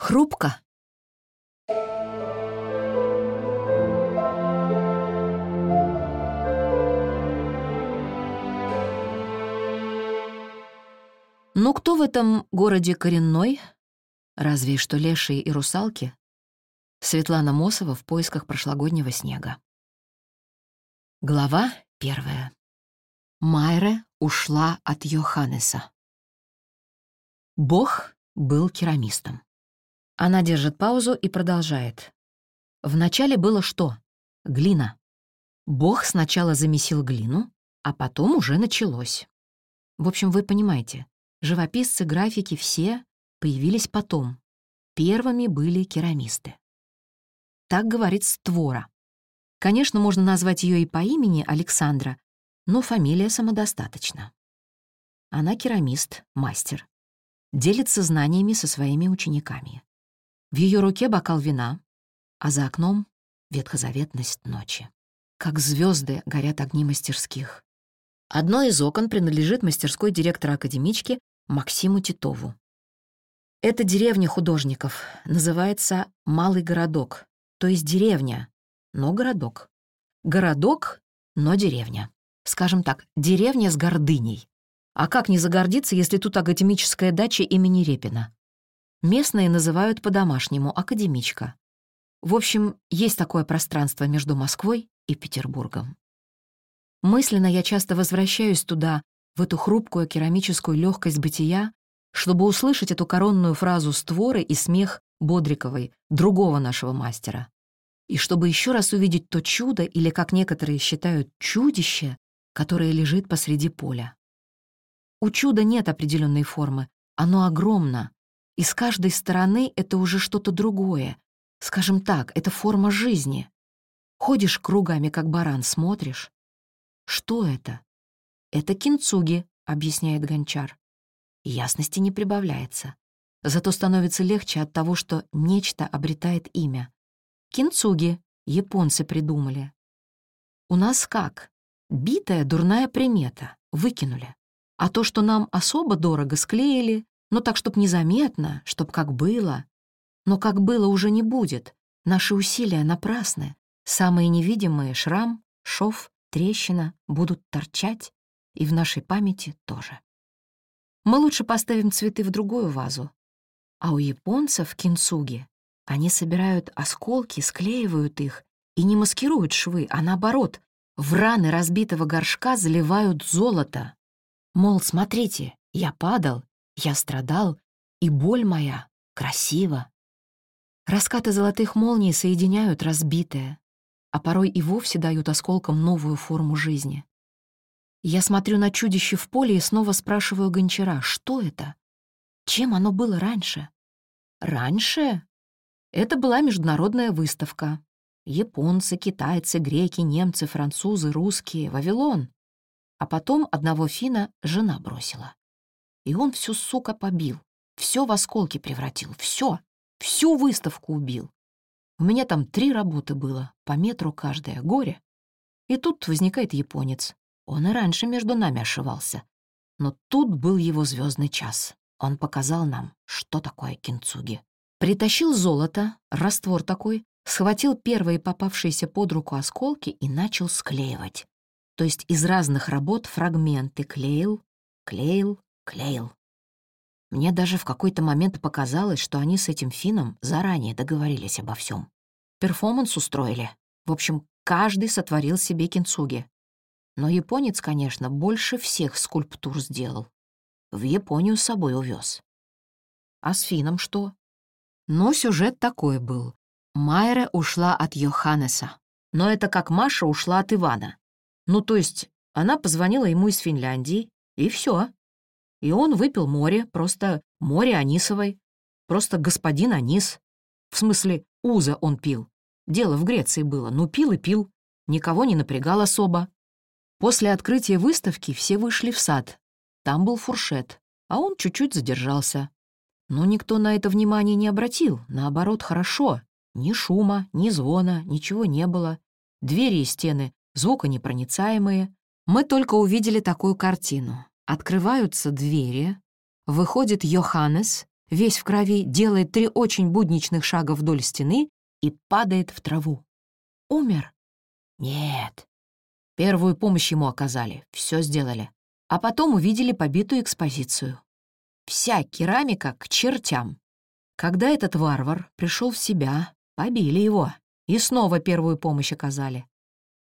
Хрупко. Ну кто в этом городе коренной? Разве что лешие и русалки. Светлана Мосова в поисках прошлогоднего снега. Глава первая. Майре ушла от Йоханнеса. Бог был керамистом. Она держит паузу и продолжает. Вначале было что? Глина. Бог сначала замесил глину, а потом уже началось. В общем, вы понимаете, живописцы, графики все появились потом. Первыми были керамисты. Так говорит Створа. Конечно, можно назвать ее и по имени Александра, но фамилия самодостаточна. Она керамист, мастер. Делится знаниями со своими учениками. В ее руке бокал вина, а за окном — ветхозаветность ночи. Как звезды горят огни мастерских. Одно из окон принадлежит мастерской директора академички Максиму Титову. Это деревня художников, называется Малый городок, то есть деревня, но городок. Городок, но деревня. Скажем так, деревня с гордыней. А как не загордиться, если тут академическая дача имени Репина? Местные называют по-домашнему «академичка». В общем, есть такое пространство между Москвой и Петербургом. Мысленно я часто возвращаюсь туда, в эту хрупкую керамическую легкость бытия, чтобы услышать эту коронную фразу створы и смех Бодриковой, другого нашего мастера. И чтобы еще раз увидеть то чудо, или, как некоторые считают, чудище, которое лежит посреди поля. У чуда нет определенной формы, оно огромно, и с каждой стороны это уже что-то другое. Скажем так, это форма жизни. Ходишь кругами, как баран, смотришь. Что это? Это кинцуги, объясняет гончар. Ясности не прибавляется. Зато становится легче от того, что нечто обретает имя. Кинцуги японцы придумали. У нас как? Битая дурная примета. Выкинули. А то, что нам особо дорого склеили, но так, чтоб незаметно, чтоб как было. Но как было уже не будет. Наши усилия напрасны. Самые невидимые — шрам, шов, трещина — будут торчать, и в нашей памяти тоже. Мы лучше поставим цветы в другую вазу. А у японцев кинцуги они собирают осколки, склеивают их и не маскируют швы, а наоборот, в раны разбитого горшка заливают золото. Мол, смотрите, я падал, я страдал, и боль моя красива. Раскаты золотых молний соединяют разбитое, а порой и вовсе дают осколкам новую форму жизни. Я смотрю на чудище в поле и снова спрашиваю гончара, что это? Чем оно было раньше? Раньше? Это была международная выставка. Японцы, китайцы, греки, немцы, французы, русские, Вавилон. А потом одного фина жена бросила. И он всю, сука, побил. Все в осколки превратил. Все. Всю выставку убил. У меня там три работы было, по метру каждая, горе. И тут возникает японец. Он и раньше между нами ошивался. Но тут был его звездный час. Он показал нам, что такое кинцуги. Притащил золото, раствор такой, схватил первые попавшиеся под руку осколки и начал склеивать. То есть из разных работ фрагменты клеил, клеил, клеил. Мне даже в какой-то момент показалось, что они с этим финном заранее договорились обо всем. Перформанс устроили. В общем, каждый сотворил себе кинцуги. Но японец, конечно, больше всех скульптур сделал. В Японию с собой увез. А с финном что? Но сюжет такой был. Майра ушла от Йоханнеса. Но это как Маша ушла от Ивана. Ну, то есть она позвонила ему из Финляндии, и все. И он выпил море, просто море анисовой, просто господин анис. В смысле, уза он пил. Дело в Греции было, ну пил и пил, никого не напрягал особо. После открытия выставки все вышли в сад. Там был фуршет, а он чуть-чуть задержался. Но никто на это внимание не обратил, наоборот, хорошо. Ни шума, ни звона, ничего не было. Двери и стены звуконепроницаемые. Мы только увидели такую картину. Открываются двери, выходит Йоханнес, весь в крови, делает три очень будничных шага вдоль стены и падает в траву. Умер? Нет. Первую помощь ему оказали, все сделали. А потом увидели побитую экспозицию. Вся керамика к чертям. Когда этот варвар пришел в себя, побили его и снова первую помощь оказали.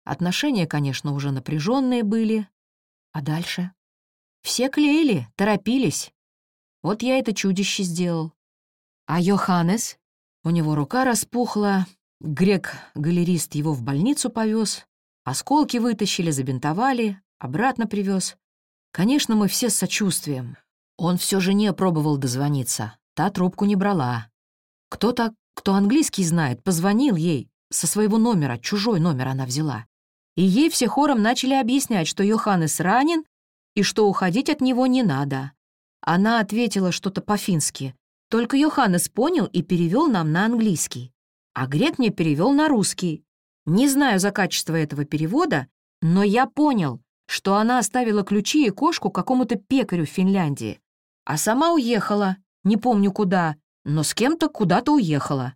Отношения, конечно, уже напряженные были. А дальше? Все клеили, торопились. Вот я это чудище сделал. А Йоханнес? У него рука распухла, грек-галерист его в больницу повез, осколки вытащили, забинтовали, обратно привез. Конечно, мы все с сочувствием. Он все же не пробовал дозвониться, та трубку не брала. Кто-то, кто английский знает, позвонил ей, со своего номера, чужой номер она взяла. И ей все хором начали объяснять, что Йоханнес ранен и что уходить от него не надо. Она ответила что-то по-фински. Только Йоханнес понял и перевел нам на английский. А грек мне перевел на русский. Не знаю за качество этого перевода, но я понял, что она оставила ключи и кошку какому-то пекарю в Финляндии. А сама уехала, не помню куда, но с кем-то куда-то уехала.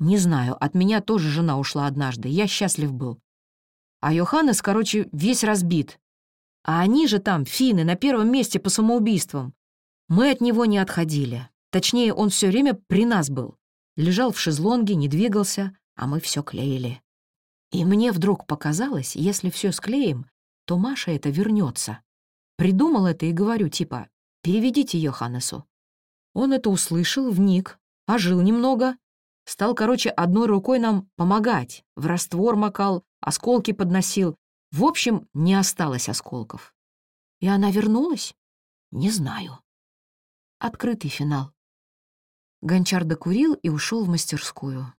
Не знаю, от меня тоже жена ушла однажды, я счастлив был. А Йоханнес, короче, весь разбит. А они же там, финны, на первом месте по самоубийствам. Мы от него не отходили. Точнее, он все время при нас был. Лежал в шезлонге, не двигался, а мы все клеили. И мне вдруг показалось, если все склеим, то Маша это вернется. Придумал это и говорю, типа, переведите Йоханнесу. Он это услышал, вник, ожил немного, стал, короче, одной рукой нам помогать, в раствор макал, осколки подносил. В общем, не осталось осколков. И она вернулась? Не знаю. Открытый финал. Гончар докурил и ушел в мастерскую.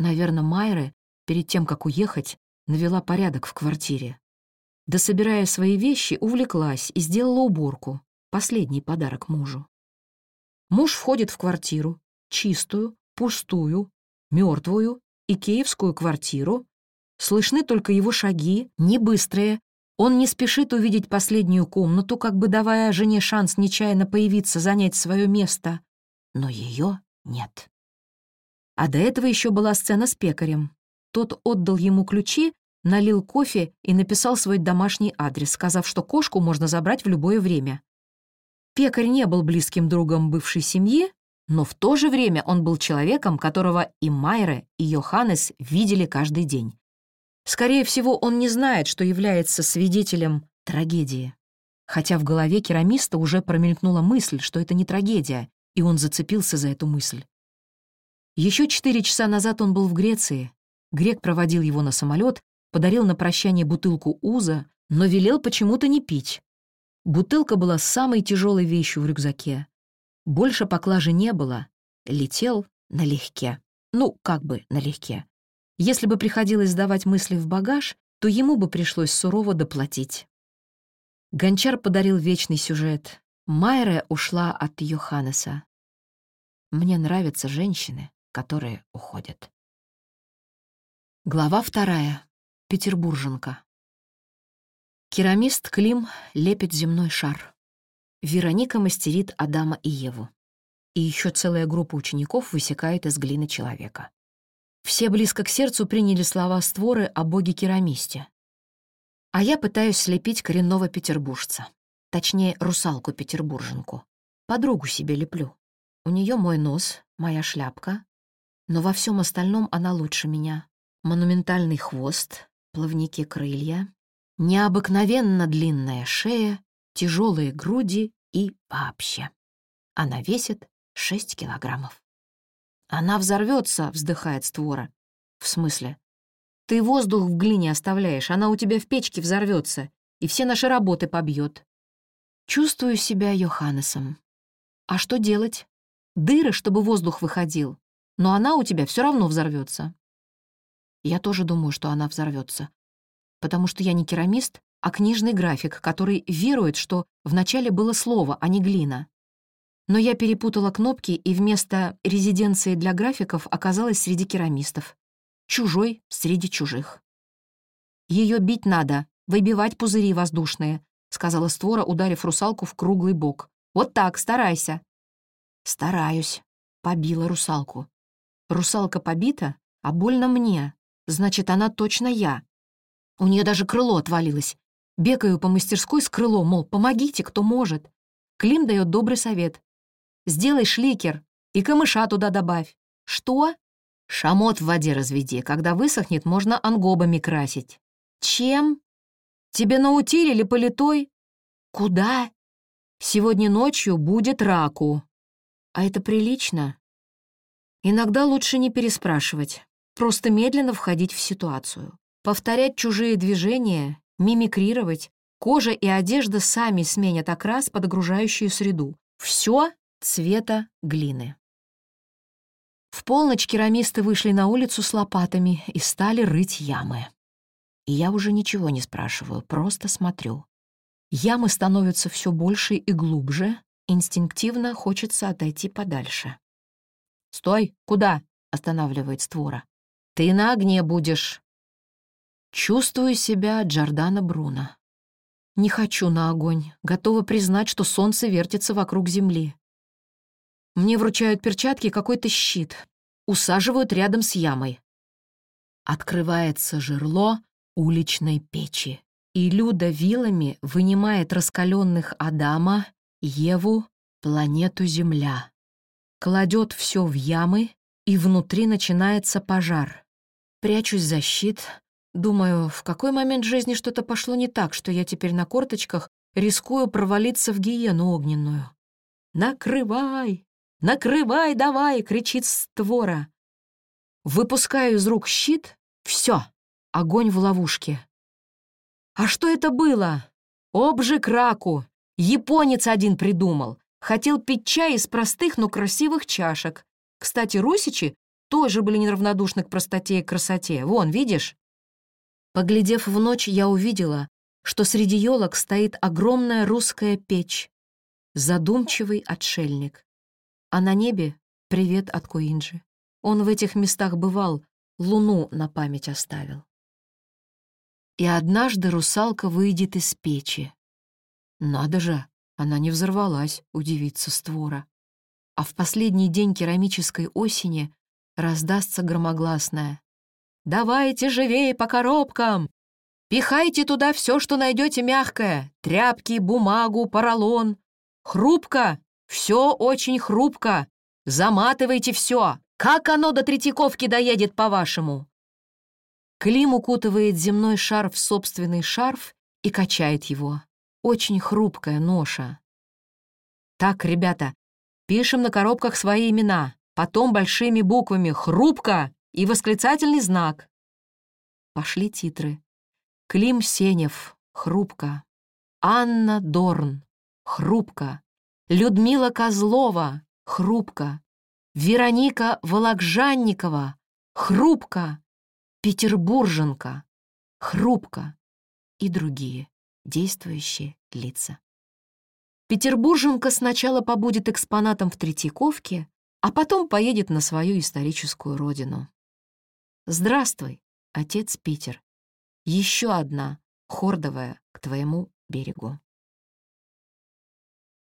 Наверное, Майре, перед тем, как уехать, навела порядок в квартире. Дособирая свои вещи, увлеклась и сделала уборку, последний подарок мужу. Муж входит в квартиру, чистую, пустую, мертвую, икеевскую квартиру, Слышны только его шаги, не быстрые. Он не спешит увидеть последнюю комнату, как бы давая жене шанс нечаянно появиться, занять свое место. Но ее нет. А до этого еще была сцена с пекарем. Тот отдал ему ключи, налил кофе и написал свой домашний адрес, сказав, что кошку можно забрать в любое время. Пекарь не был близким другом бывшей семьи, но в то же время он был человеком, которого и Майре, и Йоханнес видели каждый день. Скорее всего, он не знает, что является свидетелем трагедии. Хотя в голове керамиста уже промелькнула мысль, что это не трагедия, и он зацепился за эту мысль. Еще четыре часа назад он был в Греции. Грек проводил его на самолет, подарил на прощание бутылку уза, но велел почему-то не пить. Бутылка была самой тяжелой вещью в рюкзаке. Больше поклажи не было. Летел налегке. Ну, как бы налегке. Если бы приходилось сдавать мысли в багаж, то ему бы пришлось сурово доплатить. Гончар подарил вечный сюжет. Майра ушла от Йоханнеса. Мне нравятся женщины, которые уходят. Глава вторая. Петербурженка. Керамист Клим лепит земной шар. Вероника мастерит Адама и Еву. И еще целая группа учеников высекает из глины человека. Все близко к сердцу приняли слова створы о боге-керамисте. А я пытаюсь слепить коренного петербуржца. Точнее, русалку-петербурженку. Подругу себе леплю. У нее мой нос, моя шляпка. Но во всем остальном она лучше меня. Монументальный хвост, плавники крылья, необыкновенно длинная шея, тяжелые груди и вообще. Она весит 6 килограммов. «Она взорвется», — вздыхает створа. «В смысле?» «Ты воздух в глине оставляешь, она у тебя в печке взорвется и все наши работы побьет. Чувствую себя Йоханнесом. А что делать? Дыры, чтобы воздух выходил. Но она у тебя все равно взорвется. Я тоже думаю, что она взорвется, потому что я не керамист, а книжный график, который верует, что вначале было слово, а не глина. Но я перепутала кнопки, и вместо резиденции для графиков оказалась среди керамистов. Чужой среди чужих. Ее бить надо, выбивать пузыри воздушные», — сказала створа, ударив русалку в круглый бок. «Вот так, старайся». Стараюсь. Побила русалку. Русалка побита, а больно мне. Значит, она точно я. У нее даже крыло отвалилось. Бегаю по мастерской с крылом, мол, помогите, кто может. Клим дает добрый совет. Сделай шликер и камыша туда добавь. Что? Шамот в воде разведи. Когда высохнет, можно ангобами красить. Чем? Тебе наутиль или политой? Куда? Сегодня ночью будет раку. А это прилично? Иногда лучше не переспрашивать, просто медленно входить в ситуацию. Повторять чужие движения, мимикрировать. Кожа и одежда сами сменят окрас под окружающую среду. Все цвета глины. В полночь керамисты вышли на улицу с лопатами и стали рыть ямы. И я уже ничего не спрашиваю, просто смотрю. Ямы становятся все больше и глубже, инстинктивно хочется отойти подальше. «Стой! Куда?» — останавливает створа. «Ты на огне будешь!» Чувствую себя Джордана Бруно. Не хочу на огонь, готова признать, что солнце вертится вокруг земли. Мне вручают перчатки какой-то щит, усаживают рядом с ямой. Открывается жерло уличной печи, и Люда вилами вынимает раскаленных Адама, Еву, планету Земля. Кладет все в ямы, и внутри начинается пожар. Прячусь за щит, думаю, в какой момент жизни что-то пошло не так, что я теперь на корточках рискую провалиться в гиену огненную. «Накрывай! Накрывай давай!» — кричит створа. Выпускаю из рук щит — все, огонь в ловушке. А что это было? Обжиг раку. Японец один придумал. Хотел пить чай из простых, но красивых чашек. Кстати, русичи тоже были неравнодушны к простоте и красоте. Вон, видишь? Поглядев в ночь, я увидела, что среди елок стоит огромная русская печь. Задумчивый отшельник. А на небе — привет от Куинджи. Он в этих местах бывал, луну на память оставил. И однажды русалка выйдет из печи. Надо же, она не взорвалась, удивится створа. А в последний день керамической осени раздастся громогласное. «Давайте живее по коробкам! Пихайте туда все, что найдете мягкое. Тряпки, бумагу, поролон. Хрупко! Все очень хрупко! Заматывайте все! Как оно до Третьяковки доедет, по-вашему?» Клим укутывает земной шар в собственный шарф и качает его. Очень хрупкая ноша. Так, ребята, пишем на коробках свои имена, потом большими буквами «Хрупко» и восклицательный знак. Пошли титры. Клим Сенев, «Хрупко». Анна Дорн, «Хрупко». Людмила Козлова, «Хрупко». Вероника Вологжанникова, «Хрупко». Петербурженка, «Хрупко» и другие действующие лица. Петербурженка сначала побудет экспонатом в Третьяковке, а потом поедет на свою историческую родину. Здравствуй, отец Питер. Еще одна, хордовая, к твоему берегу.